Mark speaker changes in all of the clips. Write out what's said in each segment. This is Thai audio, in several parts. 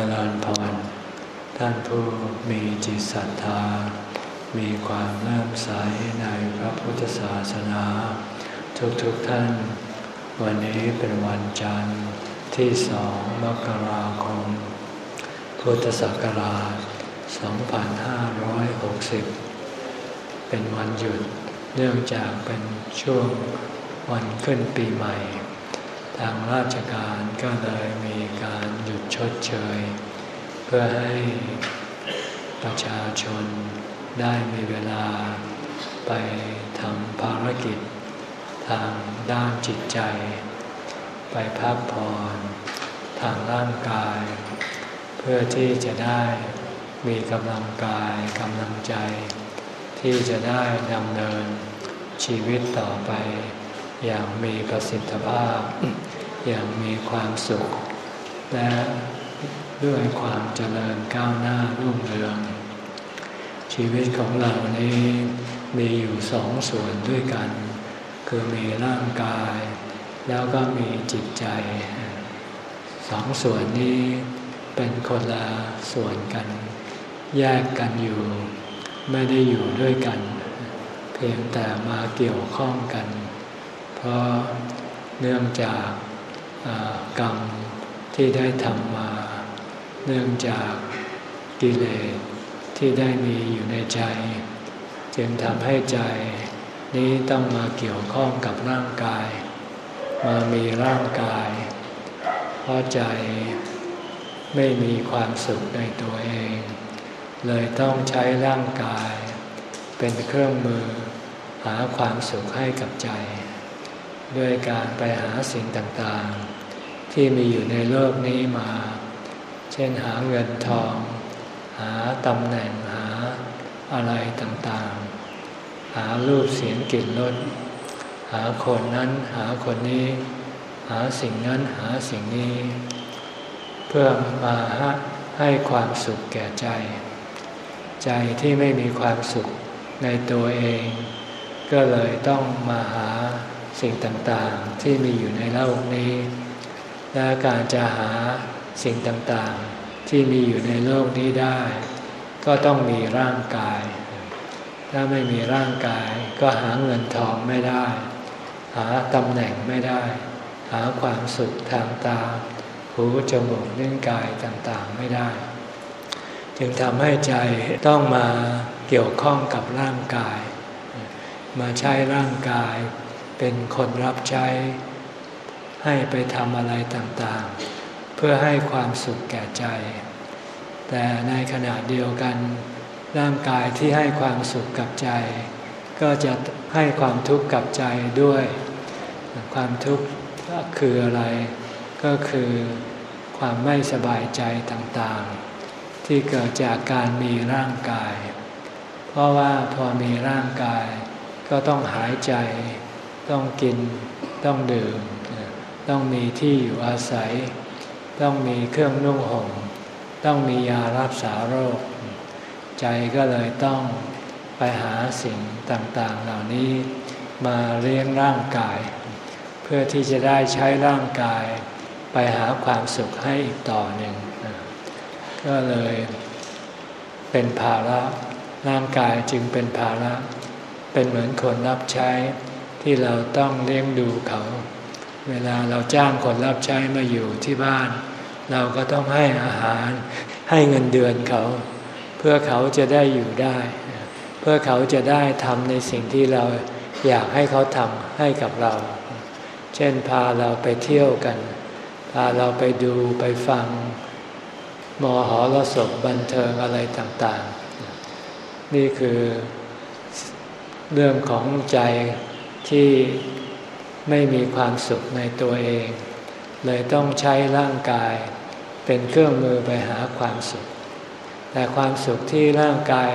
Speaker 1: จริญพร ท่านผู้มีจิตศรัทธา มีความเลื่อมใสในพระพุทธศาสนา ทุกๆทท่าน วันนี้เป็นวันจันทร์ที่สองมกราคม พุทธศักราช 2560 เป็นวันหยุดเนื่องจากเป็นช่วงวันขึ้นปีใหม่ ทางราชการก็เลยมีการหยุดชดเชย เพื่อให้ประชาชนได้มีเวลาไปทำภารกิจ ทางด้านจิตใจ ไปพักผ่อนทางร่างกาย เพื่อที่จะได้มีกำลังกายกำลังใจ ที่จะได้ดำเนินชีวิตต่อไปอย่างมีประสิทธิภาพ อย่างมีความสุข และด้วยความเจริญก้าวหน้ารุ่งเรือง ชีวิตของเรานี้มีอยู่สองส่วนด้วยกัน คือมีร่างกาย แล้วก็มีจิตใจสองส่วนนี้เป็นคนละส่วนกัน แยกกันอยู่ ไม่ได้อยู่ด้วยกัน เพียงแต่มาเกี่ยวข้องกัน เพราะเนื่องจาก กรรมที่ได้ทำมา เนื่องจากกิเลสที่ได้มีอยู่ในใจ จึงทำให้ใจนี้ต้องมาเกี่ยวข้องกับร่างกาย มามีร่างกาย เพราะใจไม่มีความสุขในตัวเอง เลยต้องใช้ร่างกาย เป็นเครื่องมือหาความสุขให้กับใจ ด้วยการไปหาสิ่งต่างๆ ที่มีอยู่ในโลกนี้มา เช่นหาเงินทอง หาตำแหน่งหาอะไรต่างๆ หารูปเสียงกลิ่นรสหาคนนั้นหาคนนี้ หาสิ่งนั้นหาสิ่งนี้ เพื่อมาให้ความสุขแก่ใจ ใจที่ไม่มีความสุขในตัวเอง ก็เลยต้องมาหาสิ่งต่างๆ ที่มีอยู่ในโลกนี้ และการจะหาสิ่งต่างๆ ที่มีอยู่ในโลกนี้ได้ ก็ต้องมีร่างกาย ถ้าไม่มีร่างกายก็หาเงินทองไม่ได้ หาตำแหน่งไม่ได้ หาความสุขทางตาหูจมูกนิ้วกายต่างๆไม่ได้ จึงทำให้ใจต้องมาเกี่ยวข้องกับร่างกาย มาใช้ร่างกายเป็นคนรับใช้ ให้ไปทำอะไรต่างๆ เพื่อให้ความสุขแก่ใจ แต่ในขณะเดียวกัน ร่างกายที่ให้ความสุขกับใจ ก็จะให้ความทุกข์กับใจด้วย ความทุกข์คืออะไร ก็คือความไม่สบายใจต่างๆ ที่เกิดจากการมีร่างกาย เพราะว่าพอมีร่างกาย ก็ต้องหายใจ ต้องกิน ต้องดื่ม ต้องมีที่อยู่อาศัย ต้องมีเครื่องนุ่งห่ม ต้องมียารักษาโรค ใจก็เลยต้องไปหาสิ่งต่างๆ เหล่านี้มาเลี้ยงร่างกาย เพื่อที่จะได้ใช้ร่างกาย ไปหาความสุขให้อีกต่อหนึ่ง ก็เลยเป็นภาระร่างกายจึงเป็นภาระ เป็นเหมือนคนรับใช้ที่เราต้องเลี้ยงดูเขา เวลาเราจ้างคนรับใช้มาอยู่ที่บ้าน เราก็ต้องให้อาหาร ให้เงินเดือนเขา เพื่อเขาจะได้อยู่ได้ เพื่อเขาจะได้ทำในสิ่งที่เราอยากให้เขาทำให้กับเรา เช่นพาเราไปเที่ยวกัน พาเราไปดูไปฟังมหรสพบันเทิงอะไรต่างๆ นี่คือเรื่องของใจที่ ไม่มีความสุขในตัวเอง เลยต้องใช้ร่างกาย เป็นเครื่องมือไปหาความสุข แต่ความสุขที่ร่างกาย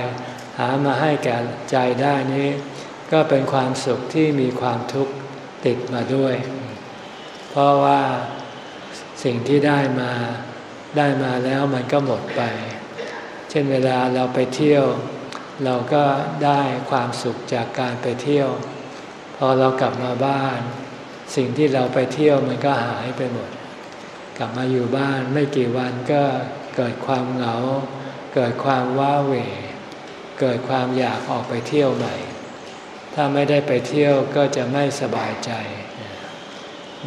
Speaker 1: หามาให้แก่ใจได้นี้ ก็เป็นความสุขที่มีความทุกข์ติดมาด้วย เพราะว่าสิ่งที่ได้มาได้มาแล้วมันก็หมดไป เช่นเวลาเราไปเที่ยว เราก็ได้ความสุขจากการไปเที่ยว พอเรากลับมาบ้าน สิ่งที่เราไปเที่ยวมันก็หายไปหมด กลับมาอยู่บ้านไม่กี่วันก็เกิดความเหงา เกิดความว้าเหวเกิดความอยากออกไปเที่ยวใหม่ ถ้าไม่ได้ไปเที่ยวก็จะไม่สบายใจ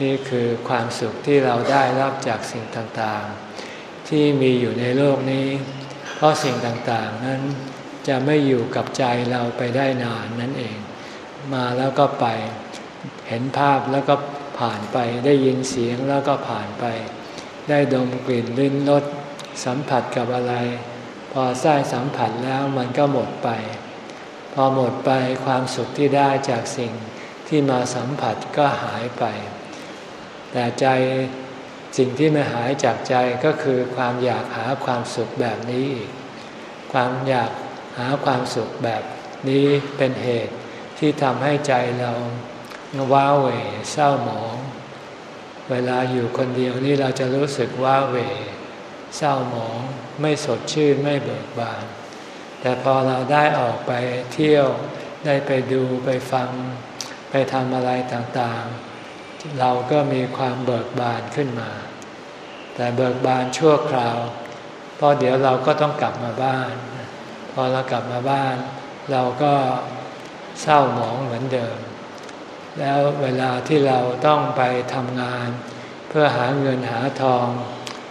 Speaker 1: นี่คือความสุขที่เราได้รับจากสิ่งต่างๆ ที่มีอยู่ในโลกนี้ เพราะสิ่งต่างๆนั้นจะไม่อยู่กับใจเราไปได้นานนั่นเอง มาแล้วก็ไป เห็นภาพแล้วก็ผ่านไปได้ยินเสียงแล้วก็ผ่านไป ได้ดมกลิ่นลิ้นรสสัมผัสกับอะไร พอได้สัมผัสแล้วมันก็หมดไป พอหมดไปความสุขที่ได้จากสิ่งที่มาสัมผัสก็หายไป แต่ใจสิ่งที่ไม่หายจากใจก็คือความอยากหาความสุขแบบนี้อีก ความอยากหาความสุขแบบนี้เป็นเหตุที่ทำให้ใจเรา ว้าเหวเศร้าหมอง เวลาอยู่คนเดียวนี่เราจะรู้สึกว้าเหวเศร้าหมอง ไม่สดชื่นไม่เบิกบาน แต่พอเราได้ออกไปเที่ยวได้ไปดูไปฟัง ไปทำอะไรต่างๆ เราก็มีความเบิกบานขึ้นมา แต่เบิกบานชั่วคราวเพราะเดี๋ยวเราก็ต้องกลับมาบ้าน พอเรากลับมาบ้าน เราก็เศร้าหมองเหมือนเดิม แล้วเวลาที่เราต้องไปทำงาน เพื่อหาเงินหาทอง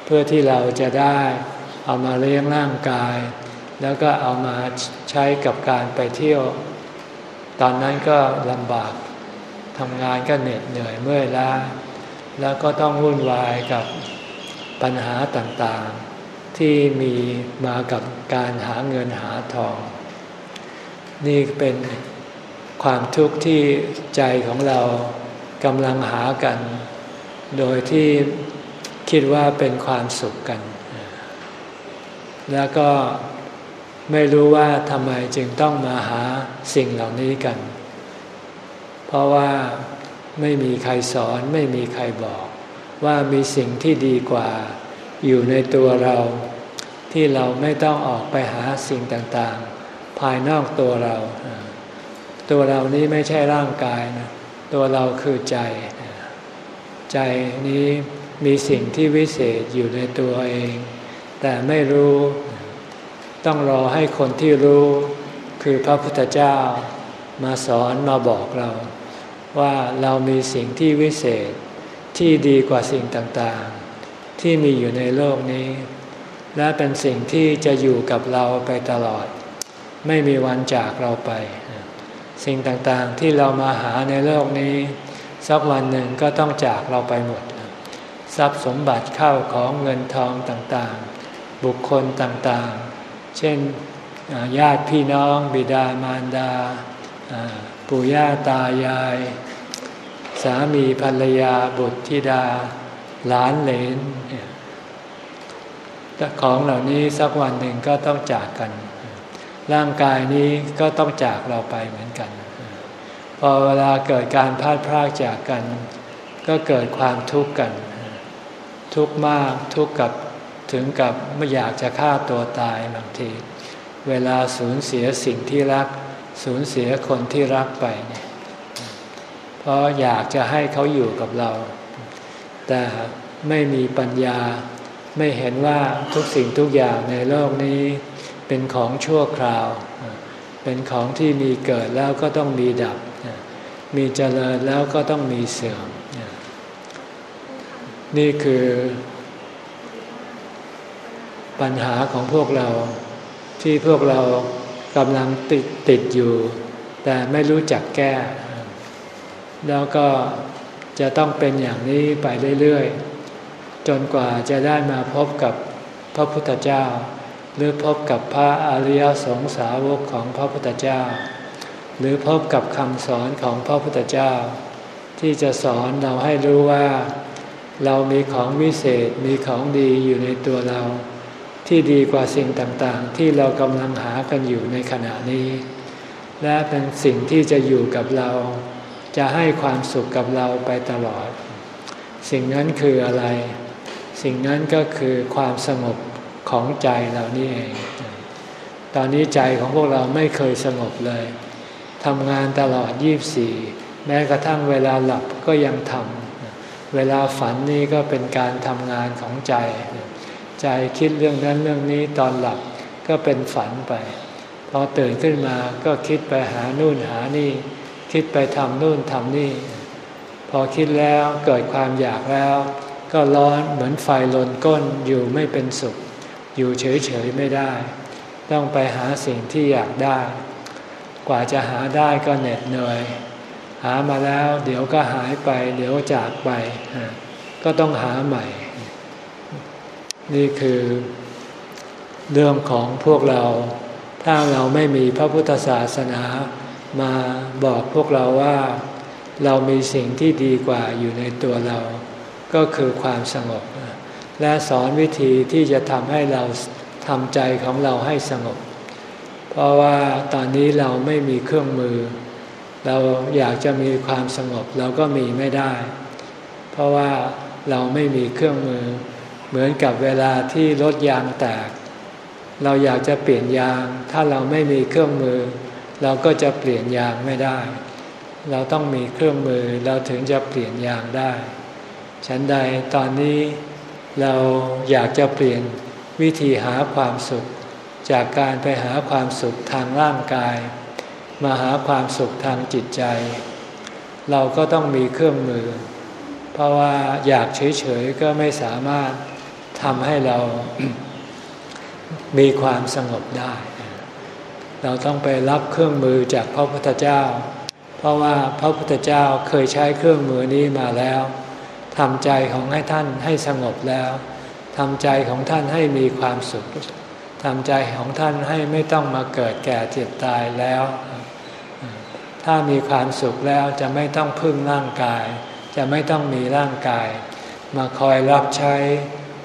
Speaker 1: เพื่อที่เราจะได้เอามาเลี้ยงร่างกาย แล้วก็เอามาใช้กับการไปเที่ยว ตอนนั้นก็ลำบากทำงานก็เหน็ดเหนื่อยเมื่อยล้าแล้วก็ต้องวุ่นวายกับปัญหาต่างๆ ที่มีมากับการหาเงินหาทอง นี่เป็น ความทุกข์ที่ใจของเรากำลังหากัน โดยที่คิดว่าเป็นความสุขกัน แล้วก็ไม่รู้ว่าทำไมจึงต้องมาหาสิ่งเหล่านี้กัน เพราะว่าไม่มีใครสอนไม่มีใครบอกว่ามีสิ่งที่ดีกว่า อยู่ในตัวเรา ที่เราไม่ต้องออกไปหาสิ่งต่างๆ ภายนอกตัวเรา ตัวเรานี้ไม่ใช่ร่างกายนะตัวเราคือใจ ใจนี้มีสิ่งที่วิเศษอยู่ในตัวเอง แต่ไม่รู้ ต้องรอให้คนที่รู้คือพระพุทธเจ้ามาสอนมาบอกเรา ว่าเรามีสิ่งที่วิเศษที่ดีกว่าสิ่งต่างๆ ที่มีอยู่ในโลกนี้ และเป็นสิ่งที่จะอยู่กับเราไปตลอด ไม่มีวันจากเราไป สิ่งต่างๆที่เรามาหาในโลกนี้ สักวันหนึ่งก็ต้องจากเราไปหมด ทรัพย์สมบัติเข้าของเงินทองต่างๆ บุคคลต่างๆ เช่นญาติพี่น้องบิดามารดาปู่ย่าตายาย สามีภรรยาบุตรธิดา หลานเหลนของเหล่านี้สักวันหนึ่งก็ต้องจากกัน ร่างกายนี้ก็ต้องจากเราไปเหมือนกัน พอเวลาเกิดการพลาดพลาดจากกัน ก็เกิดความทุกข์กัน ทุกข์มากทุกข์กับถึงกับไม่อยากจะฆ่าตัวตายบางที เวลาสูญเสียสิ่งที่รัก สูญเสียคนที่รักไปเนี่ยเพราะอยากจะให้เขาอยู่กับเรา แต่ไม่มีปัญญาไม่เห็นว่าทุกสิ่งทุกอย่างในโลกนี้ เป็นของชั่วคราว เป็นของที่มีเกิดแล้วก็ต้องมีดับ มีเจริญแล้วก็ต้องมีเสื่อม นี่คือปัญหาของพวกเราที่พวกเรากำลังติดติดอยู่ แต่ไม่รู้จักแก้ แล้วก็จะต้องเป็นอย่างนี้ไปเรื่อยๆ จนกว่าจะได้มาพบกับพระพุทธเจ้า หรือพบกับพระอริยสงสาวกของพระพุทธเจ้า หรือพบกับคำสอนของพระพุทธเจ้า ที่จะสอนเราให้รู้ว่า เรามีของวิเศษมีของดีอยู่ในตัวเรา ที่ดีกว่าสิ่งต่างๆ ที่เรากำลังหากันอยู่ในขณะนี้ และเป็นสิ่งที่จะอยู่กับเรา จะให้ความสุขกับเราไปตลอด สิ่งนั้นคืออะไร สิ่งนั้นก็คือความสงบ ของใจเรานี่เอง ตอนนี้ใจของพวกเราไม่เคยสงบเลยทำงานตลอดยี่สี่แม้กระทั่งเวลาหลับก็ยังทำ เวลาฝันนี่ก็เป็นการทำงานของใจ ใจคิดเรื่องนั้นเรื่องนี้ตอนหลับก็เป็นฝันไป พอตื่นขึ้นมาก็คิดไปหานู่นหานี่ คิดไปทำนู่นทำนี่ พอคิดแล้วเกิดความอยากแล้ว ก็ร้อนเหมือนไฟลนก้นอยู่ไม่เป็นสุข อยู่เฉยๆไม่ได้ ต้องไปหาสิ่งที่อยากได้ กว่าจะหาได้ก็เหน็ดเหนื่อย หามาแล้ว เดี๋ยวก็หายไป เดี๋ยวจากไป ก็ต้องหาใหม่ นี่คือเรื่องของพวกเรา ถ้าเราไม่มีพระพุทธศาสนามาบอกพวกเราว่าเรามีสิ่งที่ดีกว่าอยู่ในตัวเรา ก็คือความสงบ และสอนวิธีที่จะทำให้เราทำใจของเราให้สงบ เพราะว่าตอนนี้เราไม่มีเครื่องมือ เราอยากจะมีความสงบเราก็มีไม่ได้ เพราะว่าเราไม่มีเครื่องมือ เหมือนกับเวลาที่รถยางแตก เราอยากจะเปลี่ยนยาง ถ้าเราไม่มีเครื่องมือ เราก็จะเปลี่ยนยางไม่ได้ เราต้องมีเครื่องมือเราถึงจะเปลี่ยนยางได้ ฉันใดตอนนี้ เราอยากจะเปลี่ยนวิธีหาความสุข จากการไปหาความสุขทางร่างกาย มาหาความสุขทางจิตใจ เราก็ต้องมีเครื่องมือ เพราะว่าอยากเฉยๆก็ไม่สามารถทำให้เรามีความสงบได้ เราต้องไปรับเครื่องมือจากพระพุทธเจ้า เพราะว่าพระพุทธเจ้าเคยใช้เครื่องมือนี้มาแล้ว ทำใจของให้ท่านให้สงบแล้วทำใจของท่านให้มีความสุขทำใจของท่านให้ไม่ต้องมาเกิดแก่เจ็บตายแล้ว ถ้ามีความสุขแล้วจะไม่ต้องพึ่งร่างกาย จะไม่ต้องมีร่างกาย มาคอยรับใช้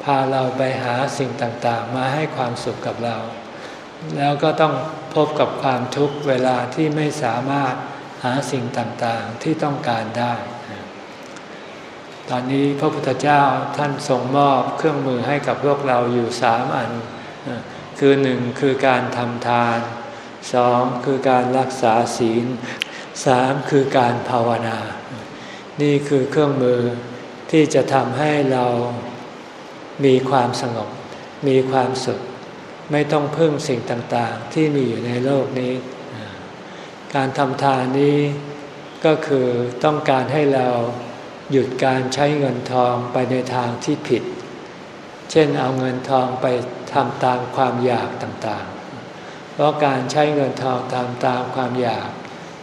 Speaker 1: พาเราไปหาสิ่งต่างๆ มาให้ความสุขกับเรา แล้วก็ต้องพบกับความทุกข์เวลาที่ไม่สามารถหาสิ่งต่างๆที่ต้องการได้ ตอนนี้พระพุทธเจ้าท่านทรงมอบเครื่องมือให้กับพวกเราอยู่สามอัน คือหนึ่งคือการทำทานสองคือการรักษาศีลสามคือการภาวนา นี่คือเครื่องมือที่จะทำให้เรามีความสงบ มีความสุข ไม่ต้องพึ่งสิ่งต่างๆ ที่มีอยู่ในโลกนี้ การทำทานนี้ก็คือต้องการให้เรา หยุดการใช้เงินทองไปในทางที่ผิด เช่นเอาเงินทองไปทำตามความอยากต่างๆ เพราะการใช้เงินทองตามตามความอยาก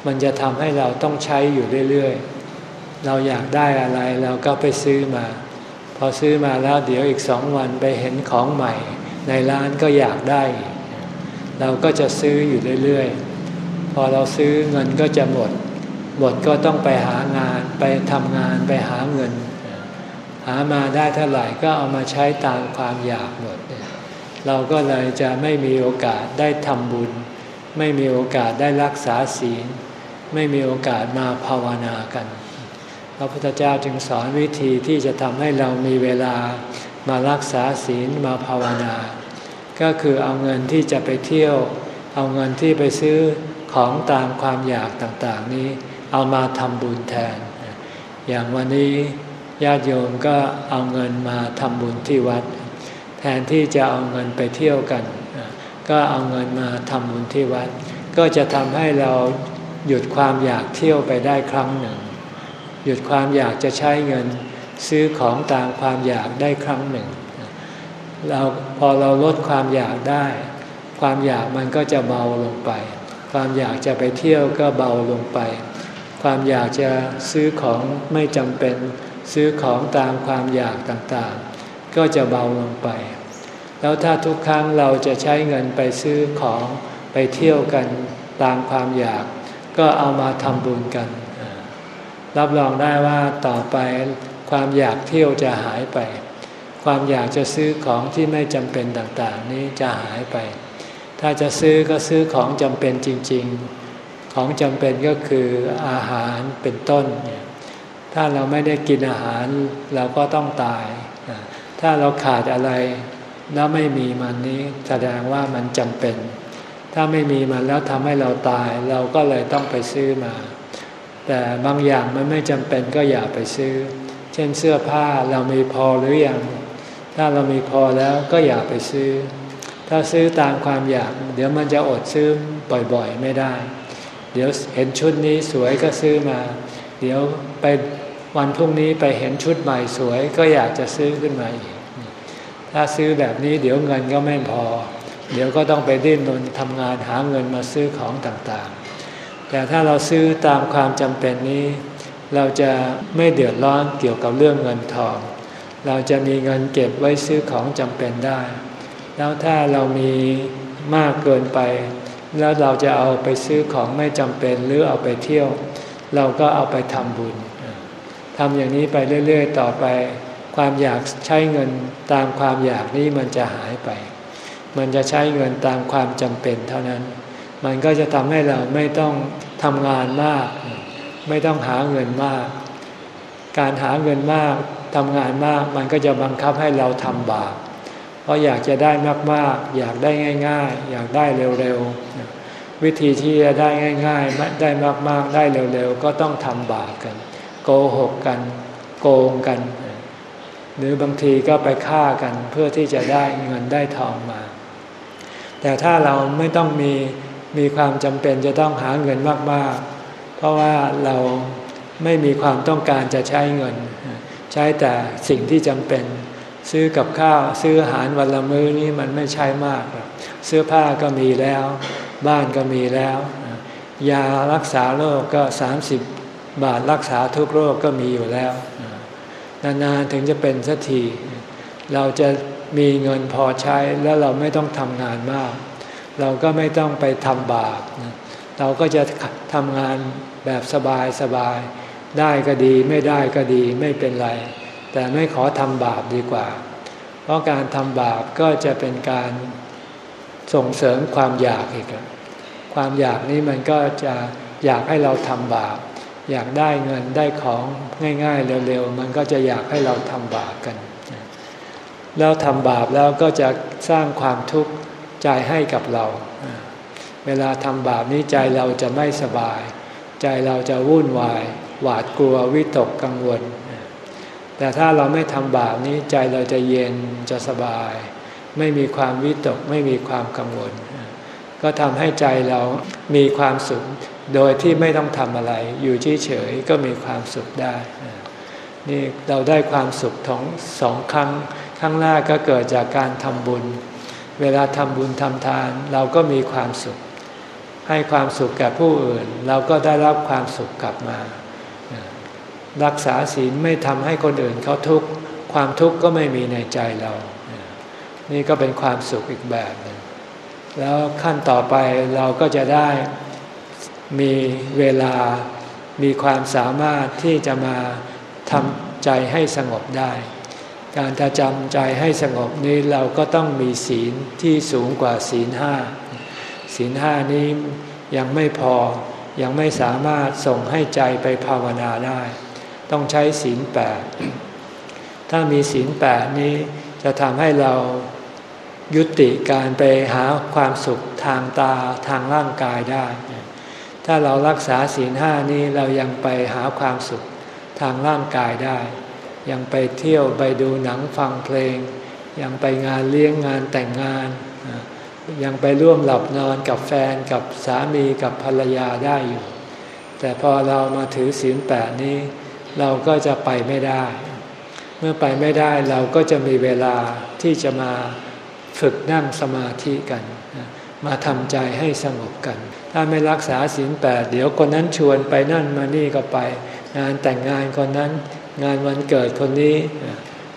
Speaker 1: มันจะทำให้เราต้องใช้อยู่เรื่อยๆ เราอยากได้อะไรเราก็ไปซื้อมา พอซื้อมาแล้วเดี๋ยวอีกสองวันไปเห็นของใหม่ ในร้านก็อยากได้ เราก็จะซื้ออยู่เรื่อยๆ พอเราซื้อเงินก็จะหมด หมดก็ต้องไปหางานไปทำงานไปหาเงิน หามาได้เท่าไหร่ก็เอามาใช้ตามความอยากหมด เราก็เลยจะไม่มีโอกาสได้ทำบุญ ไม่มีโอกาสได้รักษาศีล ไม่มีโอกาสมาภาวนากันพระพุทธเจ้าจึงสอนวิธีที่จะทำให้เรามีเวลามารักษาศีลมาภาวนา ก็คือเอาเงินที่จะไปเที่ยว เอาเงินที่ไปซื้อของตามความอยากต่างๆนี้ เอามาทำบุญแทน อย่างวันนี้ญาติโยมก็เอาเงินมาทำบุญที่วัด แทนที่จะเอาเงินไปเที่ยวกัน ก็เอาเงินมาทำบุญที่วัด ก็จะทำให้เราหยุดความอยากเที่ยวไปได้ครั้งหนึ่ง หยุดความอยากจะใช้เงินซื้อของตามความอยากได้ครั้งหนึ่ง เราพอเราลดความอยากได้ ความอยากมันก็จะเบาลงไป ความอยากจะไปเที่ยวก็เบาลงไป ความอยากจะซื้อของไม่จำเป็น ซื้อของตามความอยากต่างๆ ก็จะเบาลงไป แล้วถ้าทุกครั้งเราจะใช้เงินไปซื้อของไปเที่ยวกันตามความอยาก ก็เอามาทำบุญกัน รับรองได้ว่าต่อไปความอยากเที่ยวจะหายไป ความอยากจะซื้อของที่ไม่จำเป็นต่างๆ นี้จะหายไป ถ้าจะซื้อก็ซื้อของจำเป็นจริงๆ ของจำเป็นก็คืออาหารเป็นต้น ถ้าเราไม่ได้กินอาหารเราก็ต้องตาย ถ้าเราขาดอะไรแล้วไม่มีมันนี้แสดงว่ามันจำเป็น ถ้าไม่มีมันแล้วทำให้เราตาย เราก็เลยต้องไปซื้อมา แต่บางอย่างมันไม่จำเป็นก็อย่าไปซื้อ เช่นเสื้อผ้าเรามีพอหรืออยัง ถ้าเรามีพอแล้วก็อย่าไปซื้อ ถ้าซื้อตามความอยาก เดี๋ยวมันจะอดซื้อบ่อยๆ ไม่ได้ เดี๋ยวเห็นชุดนี้สวยก็ซื้อมา เดี๋ยวไปวันพรุ่งนี้ไปเห็นชุดใหม่สวยก็อยากจะซื้อขึ้นมาอีก ถ้าซื้อแบบนี้เดี๋ยวเงินก็ไม่พอ เดี๋ยวก็ต้องไปดิ้นรนทำงานหาเงินมาซื้อของต่างๆ แต่ถ้าเราซื้อตามความจำเป็นนี้ เราจะไม่เดือดร้อนเกี่ยวกับเรื่องเงินทอง เราจะมีเงินเก็บไว้ซื้อของจำเป็นได้ แล้วถ้าเรามีมากเกินไป แล้วเราจะเอาไปซื้อของไม่จำเป็นหรือเอาไปเที่ยว เราก็เอาไปทำบุญทำอย่างนี้ไปเรื่อย ๆ ต่อไป ความอยากใช้เงินตามความอยากนี้มันจะหายไป มันจะใช้เงินตามความจำเป็นเท่านั้น มันก็จะทำให้เราไม่ต้องทำงานมาก ไม่ต้องหาเงินมาก การหาเงินมากทำงานมาก มันก็จะบังคับให้เราทำบาป เพราะอยากจะได้มากๆ อยากได้ง่าย ๆ อยากได้เร็วๆ วิธีที่จะได้ง่ายๆ ได้มากๆ ได้เร็วๆ ก็ต้องทำบาปกัน โกหกกัน โกงกัน หรือบางทีก็ไปฆ่ากันเพื่อที่จะได้เงินได้ทองมา แต่ถ้าเราไม่ต้องมีมีความจำเป็นจะต้องหาเงินมากๆ เพราะว่าเราไม่มีความต้องการจะใช้เงิน ใช้แต่สิ่งที่จำเป็น ซื้อกับข้าวซื้ออาหารวันละมื้อนี้มันไม่ใช้มากเสื้อผ้าก็มีแล้ว บ้านก็มีแล้ว ยารักษาโรคก็สามสิบบาทรักษาทุกโรคก็มีอยู่แล้ว นานๆถึงจะเป็นสักที เราจะมีเงินพอใช้แล้วเราไม่ต้องทำงานมาก เราก็ไม่ต้องไปทำบาปเราก็จะทำงานแบบสบายสบาย ได้ก็ดีไม่ได้ก็ดีไม่เป็นไร แต่ไม่ขอทำบาปดีกว่า เพราะการทำบาปก็จะเป็นการส่งเสริมความอยากอีก ความอยากนี้มันก็จะอยากให้เราทำบาป อยากได้เงินได้ของง่ายๆเร็วๆ มันก็จะอยากให้เราทำบาปกัน แล้วทำบาปแล้วก็จะสร้างความทุกข์ใจให้กับเรา เวลาทำบาปนี้ใจเราจะไม่สบาย ใจเราจะวุ่นวาย หวาดกลัววิตกกังวล แต่ถ้าเราไม่ทำบาปนี้ใจเราจะเย็นจะสบาย ไม่มีความวิตกไม่มีความกังวล ก็ทำให้ใจเรามีความสุขโดยที่ไม่ต้องทำอะไร อยู่เฉยๆก็มีความสุขได้ นี่เราได้ความสุขท้องสองครั้งครั้งแรกก็เกิดจากการทำบุญ เวลาทำบุญทำทาน เราก็มีความสุข ให้ความสุขแก่ผู้อื่น เราก็ได้รับความสุขกลับมา รักษาศีลไม่ทำให้คนอื่นเขาทุกข์ความทุกข์ก็ไม่มีในใจเรา นี่ก็เป็นความสุขอีกแบบหนึ่งแล้วขั้นต่อไปเราก็จะได้มีเวลามีความสามารถที่จะมาทำใจให้สงบได้ การจะจำใจให้สงบนี้เราก็ต้องมีศีลที่สูงกว่าศีลห้าศีลห้านี้ยังไม่พอยังไม่สามารถส่งให้ใจไปภาวนาได้ ต้องใช้ศีลแปดถ้ามีศีลแปดนี้จะทำให้เรายุติการไปหาความสุขทางตาทางร่างกายได้ ถ้าเรารักษาศีลห้านี้เรายังไปหาความสุขทางร่างกายได้ ยังไปเที่ยวไปดูหนังฟังเพลง ยังไปงานเลี้ยงงานแต่งงาน ยังไปร่วมหลับนอนกับแฟนกับสามีกับภรรยาได้อยู่ แต่พอเรามาถือศีลแปดนี้ เราก็จะไปไม่ได้ เมื่อไปไม่ได้เราก็จะมีเวลาที่จะมาฝึกนั่งสมาธิกัน มาทำใจให้สงบกัน ถ้าไม่รักษาศีลแปดเดี๋ยวคนนั้นชวนไปนั่นมานี่ก็ไป งานแต่งงานคนนั้น งานวันเกิดคนนี้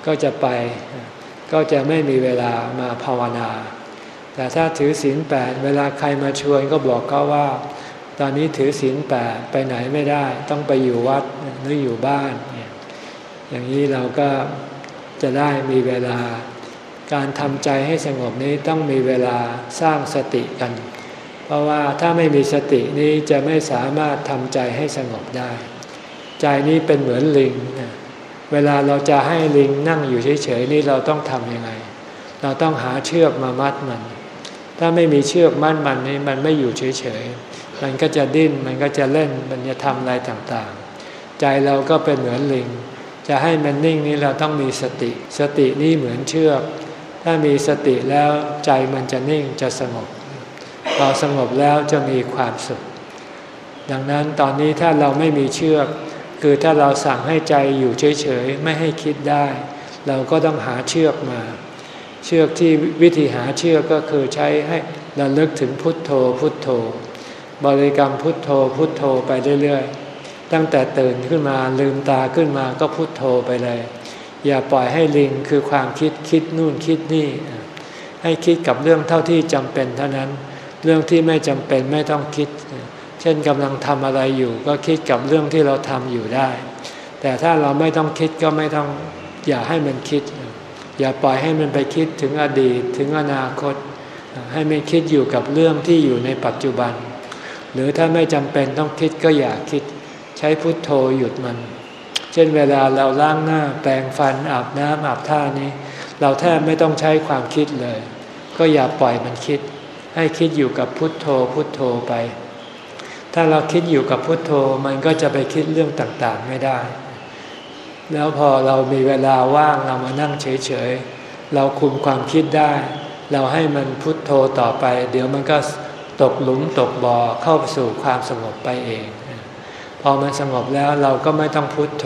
Speaker 1: ก็จะไป ก็จะไม่มีเวลามาภาวนา แต่ถ้าถือศีลแปดเวลาใครมาชวนก็บอกเขาว่า ตอนนี้ถือศีลแปดไปไหนไม่ได้ ต้องไปอยู่วัดหรืออยู่บ้านอย่างนี้เราก็จะได้มีเวลา การทำใจให้สงบนี้ต้องมีเวลาสร้างสติกัน เพราะว่าถ้าไม่มีสตินี้จะไม่สามารถทำใจให้สงบได้ ใจนี้เป็นเหมือนลิง เวลาเราจะให้ลิงนั่งอยู่เฉยๆนี่เราต้องทำยังไง เราต้องหาเชือกมามัดมัน ถ้าไม่มีเชือกมัดมันนี่มันไม่อยู่เฉยๆ มันก็จะดิ้น มันก็จะเล่น มันจะทำอะไรต่างๆ ใจเราก็เป็นเหมือนลิงจจะให้มันนิ่งนี้เราต้องมีสติ สตินี่เหมือนเชือก ถ้ามีสติแล้วใจมันจะนิ่งจะสงบ พอสงบแล้วจะมีความสุข ดังนั้นตอนนี้ถ้าเราไม่มีเชือก คือถ้าเราสั่งให้ใจอยู่เฉยๆ ไม่ให้คิดได้ เราก็ต้องหาเชือกมา เชือกที่วิธีหาเชือกก็คือใช้ให้ระลึกถึงพุทโธพุทโธ บริกรรมพุทโธพุทโธไปเรื่อยๆ ตั้งแต่ตื่นขึ้นมาลืมตาขึ้นมาก็พุทโธไปเลย อย่าปล่อยให้ลิงคือความคิดคิดนู่นคิดนี่ ให้คิดกับเรื่องเท่าที่จำเป็นเท่านั้น เรื่องที่ไม่จำเป็นไม่ต้องคิด เช่นกำลังทำอะไรอยู่ ก็คิดกับเรื่องที่เราทำอยู่ได้ แต่ถ้าเราไม่ต้องคิดก็ไม่ต้องอย่าให้มันคิด อย่าปล่อยให้มันไปคิดถึงอดีตถึงอนาคต ให้มันคิดอยู่กับเรื่องที่อยู่ในปัจจุบัน หรือถ้าไม่จำเป็นต้องคิดก็อย่าคิด ใช้พุทโธหยุดมัน เช่นเวลาเราล้างหน้าแปรงฟันอาบน้ำอาบท่านี้ เราแทบไม่ต้องใช้ความคิดเลย ก็อย่าปล่อยมันคิด ให้คิดอยู่กับพุทโธพุทโธไป ถ้าเราคิดอยู่กับพุทโธมันก็จะไปคิดเรื่องต่างๆไม่ได้ แล้วพอเรามีเวลาว่างเรามานั่งเฉยๆเราคุมความคิดได้ เราให้มันพุทโธต่อไป เดี๋ยวมันก็ ตกหลุมตกบ่อเข้าสู่ความสงบไปเอง พอมันสงบแล้วเราก็ไม่ต้องพุทโธ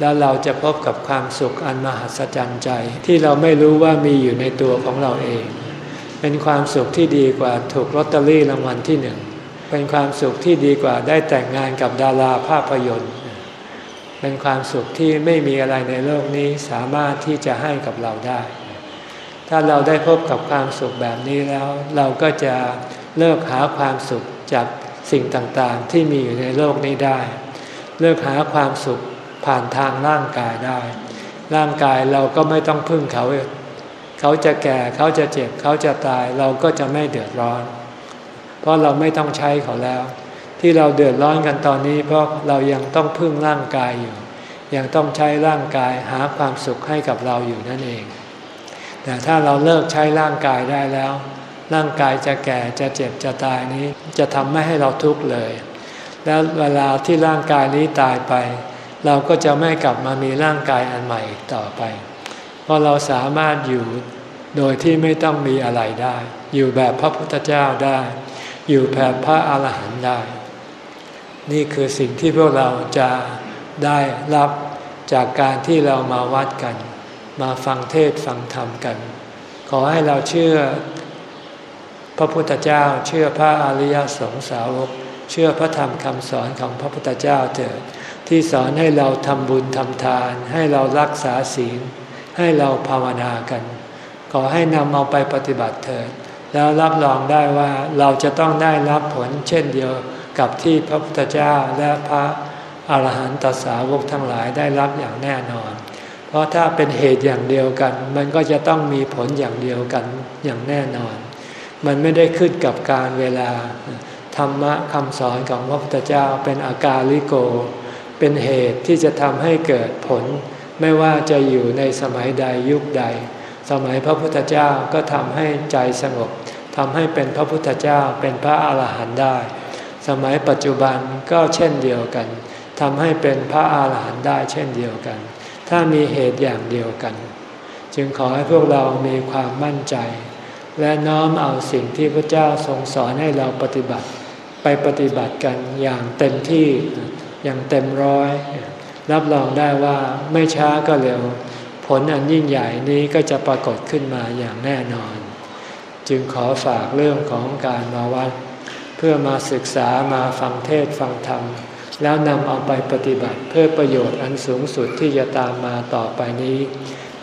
Speaker 1: แล้วเราจะพบกับความสุขอันมหัศจรรย์ใจ ที่เราไม่รู้ว่ามีอยู่ในตัวของเราเอง เป็นความสุขที่ดีกว่าถูกลอตเตอรี่รางวัลที่หนึ่งเป็นความสุขที่ดีกว่าได้แต่งงานกับดาราภาพยนตร์ เป็นความสุขที่ไม่มีอะไรในโลกนี้สามารถที่จะให้กับเราได้ ถ้าเราได้พบกับความสุขแบบนี้แล้ว เราก็จะ เลิกหาความสุขจากสิ่งต่างๆ ที่มีอยู่ในโลกนี้ได้ เลิกหาความสุขผ่านทางร่างกายได้ ร่างกายเราก็ไม่ต้องพึ่งเขา เขาจะแก่เขาจะเจ็บเขาจะตายเราก็จะไม่เดือดร้อน เพราะเราไม่ต้องใช้เขาแล้ว ที่เราเดือดร้อนกันตอนนี้ เพราะเรายังต้องพึ่งร่างกายอยู่ ยังต้องใช้ร่างกายหาความสุขให้กับเราอยู่นั่นเอง แต่ถ้าเราเลิกใช้ร่างกายได้แล้ว ร่างกายจะแก่จะเจ็บจะตายนี้ จะทำไม่ให้เราทุกข์เลย แล้วเวลาที่ร่างกายนี้ตายไป เราก็จะไม่กลับมามีร่างกายอันใหม่ต่อไป เพราะเราสามารถอยู่โดยที่ไม่ต้องมีอะไรได้ อยู่แบบพระพุทธเจ้าได้ อยู่แบบพระอาหารหันต์ได้ นี่คือสิ่งที่พวกเราจะได้รับจากการที่เรามาวัดกัน มาฟังเทศฟังธรรมกัน ขอให้เราเชื่อ พระพุทธเจ้าเชื่อพระอริยสงสาวก เชื่อพระธรรมคำสอนของพระพุทธเจ้าเถิดที่สอนให้เราทำบุญทำทาน ให้เรารักษาศีล ให้เราภาวนากัน ขอให้นำเอาไปปฏิบัติเถิด แล้วรับรองได้ว่าเราจะต้องได้รับผลเช่นเดียวกับที่พระพุทธเจ้าและพระอาหารหันตสาวกทั้งหลายได้รับอย่างแน่นอน เพราะถ้าเป็นเหตุอย่างเดียวกัน มันก็จะต้องมีผลอย่างเดียวกันอย่างแน่นอน มันไม่ได้ขึ้นกับการเวลา ธรรมะคำสอนของพระพุทธเจ้าเป็นอากาลิโก เป็นเหตุที่จะทำให้เกิดผล ไม่ว่าจะอยู่ในสมัยใดยุคใด สมัยพระพุทธเจ้าก็ทำให้ใจสงบทำให้เป็นพระพุทธเจ้าเป็นพระอาหารหันต์ได้ สมัยปัจจุบันก็เช่นเดียวกันทำให้เป็นพระอาหารหันต์ได้เช่นเดียวกัน ถ้ามีเหตุอย่างเดียวกัน จึงขอให้พวกเรามีความมั่นใจ และน้อมเอาสิ่งที่พระเจ้าทรงสอนให้เราปฏิบัติ ไปปฏิบัติกันอย่างเต็มที่อย่างเต็มร้อย รับรองได้ว่าไม่ช้าก็เร็ว ผลอันยิ่งใหญ่นี้ก็จะปรากฏขึ้นมาอย่างแน่นอน จึงขอฝากเรื่องของการมาวัด เพื่อมาศึกษามาฟังเทศฟังธรรม แล้วนำเอาไปปฏิบัติเพื่อประโยชน์อันสูงสุดที่จะตามมาต่อไปนี้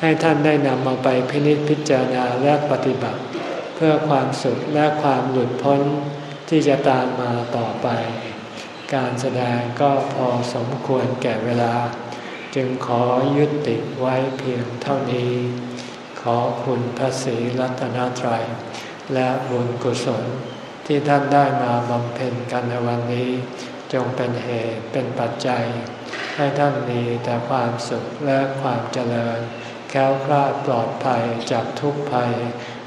Speaker 1: ให้ท่านได้นำเอาไปพินิจพิจารณาและปฏิบัติ พื่อความสุขและความหลุดพ้นที่จะตามมาต่อไป การแสดงก็พอสมควรแก่เวลา จึงขอยุติไว้เพียงเท่านี้ ขอคุณพระศรีรัตนตรัย และบุญกุศลที่ท่านได้มาบำเพ็ญกันในวันนี้ จงเป็นเหตุเป็นปัจจัย ให้ท่านมีแต่ความสุขและความเจริญ แค้วคลาดปลอดภัยจากทุกภัย